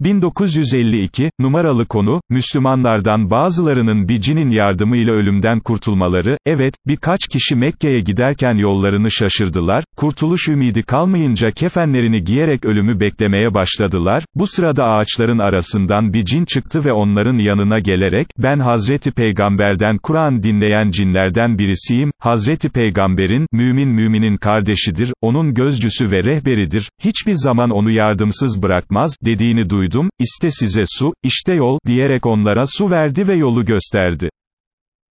1952, numaralı konu, Müslümanlardan bazılarının bir cinin yardımıyla ölümden kurtulmaları, evet, birkaç kişi Mekke'ye giderken yollarını şaşırdılar, kurtuluş ümidi kalmayınca kefenlerini giyerek ölümü beklemeye başladılar, bu sırada ağaçların arasından bir cin çıktı ve onların yanına gelerek, ben Hazreti Peygamberden Kur'an dinleyen cinlerden birisiyim, Hazreti Peygamberin, mümin müminin kardeşidir, onun gözcüsü ve rehberidir, hiçbir zaman onu yardımsız bırakmaz, dediğini duydum, iste size su, işte yol, diyerek onlara su verdi ve yolu gösterdi.